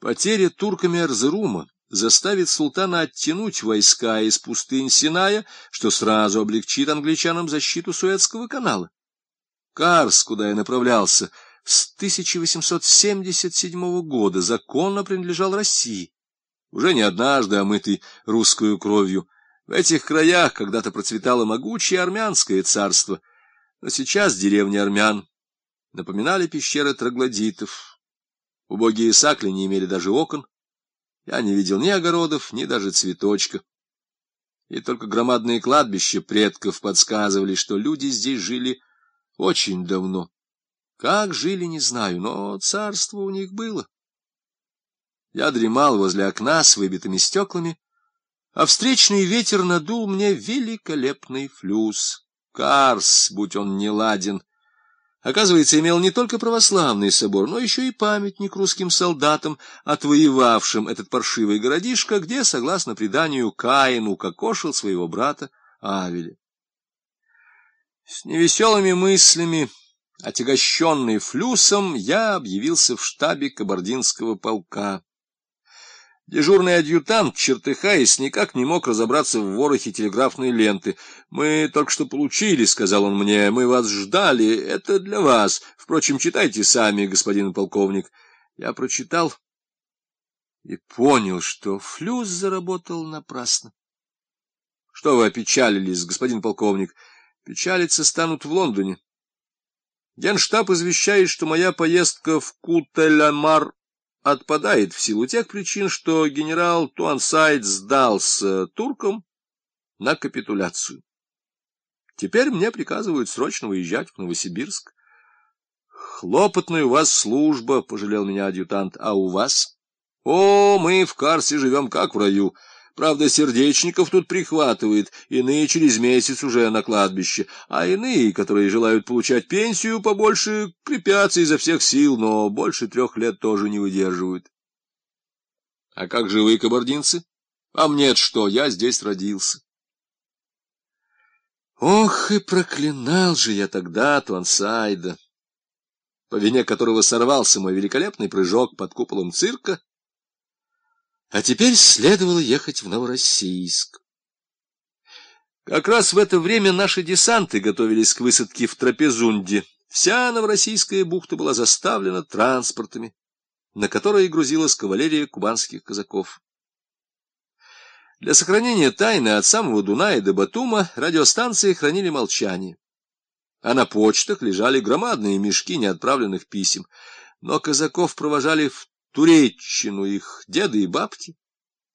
Потеря турками Эрзерума заставит султана оттянуть войска из пустынь Синая, что сразу облегчит англичанам защиту Суэцкого канала. Карс, куда я направлялся, с 1877 года законно принадлежал России, уже не однажды омытый русскую кровью. В этих краях когда-то процветало могучее армянское царство, но сейчас деревни армян напоминали пещеры троглодитов. Убогие сакли не имели даже окон, я не видел ни огородов, ни даже цветочка. И только громадные кладбища предков подсказывали, что люди здесь жили очень давно. Как жили, не знаю, но царство у них было. Я дремал возле окна с выбитыми стеклами, а встречный ветер надул мне великолепный флюс. Карс, будь он не ладен, оказывается, имел не только православный собор, но еще и памятник русским солдатам, отвоевавшим этот паршивый городишко, где, согласно преданию, Каин укокошил своего брата Авеля. С невеселыми мыслями, отягощенный флюсом, я объявился в штабе кабардинского полка. Дежурный адъютант, чертыхаясь, никак не мог разобраться в ворохе телеграфной ленты. «Мы только что получили», — сказал он мне, — «мы вас ждали, это для вас. Впрочем, читайте сами, господин полковник». Я прочитал и понял, что флюс заработал напрасно. «Что вы опечалились, господин полковник? Печалиться станут в Лондоне». Генштаб извещает, что моя поездка в Кутелямар отпадает в силу тех причин, что генерал Туансайд сдался туркам на капитуляцию. Теперь мне приказывают срочно выезжать в Новосибирск. Хлопотная у вас служба, — пожалел меня адъютант, — а у вас? О, мы в Карсе живем как в раю. Правда, сердечников тут прихватывает, иные через месяц уже на кладбище, а иные, которые желают получать пенсию побольше, крепятся изо всех сил, но больше трех лет тоже не выдерживают. А как же вы, кабардинцы? А мне что, я здесь родился. Ох, и проклинал же я тогда Туансайда, по вине которого сорвался мой великолепный прыжок под куполом цирка, а теперь следовало ехать в Новороссийск. Как раз в это время наши десанты готовились к высадке в Трапезунде. Вся Новороссийская бухта была заставлена транспортами, на которые грузилась кавалерия кубанских казаков. Для сохранения тайны от самого Дуная до Батума радиостанции хранили молчание, а на почтах лежали громадные мешки неотправленных писем, но казаков провожали в Туреччину их деды и бабки,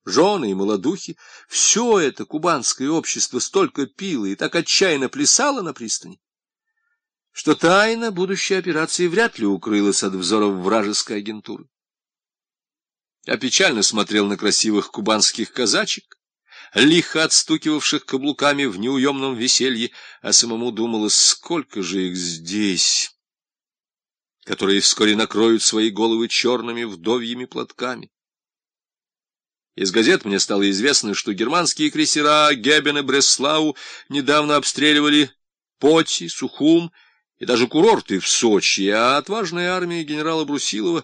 жены и молодухи, все это кубанское общество столько пило и так отчаянно плясало на пристани, что тайна будущей операции вряд ли укрылась от взоров вражеской агентуры. Я печально смотрел на красивых кубанских казачек, лихо отстукивавших каблуками в неуемном веселье, а самому думалось, сколько же их здесь которые вскоре накроют свои головы черными вдовьими платками. Из газет мне стало известно, что германские крейсера Гебен и Бреслау недавно обстреливали Поти, Сухум и даже курорты в Сочи, а отважная армия генерала Брусилова,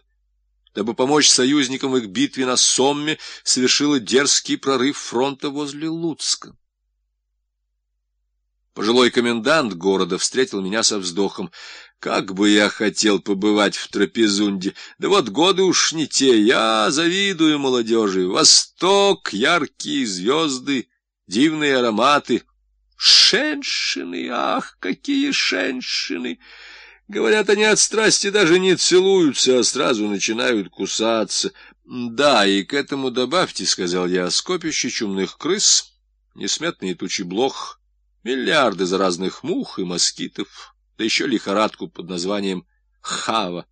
дабы помочь союзникам в их битве на Сомме, совершила дерзкий прорыв фронта возле Луцка. Пожилой комендант города встретил меня со вздохом. Как бы я хотел побывать в Трапезунде! Да вот годы уж не те, я завидую молодежи. Восток, яркие звезды, дивные ароматы. Шеншины, ах, какие шеншины! Говорят, они от страсти даже не целуются, а сразу начинают кусаться. Да, и к этому добавьте, — сказал я, — скопище чумных крыс, несметные тучи блох — миллиарды заразных мух и москитов, да еще лихорадку под названием хава.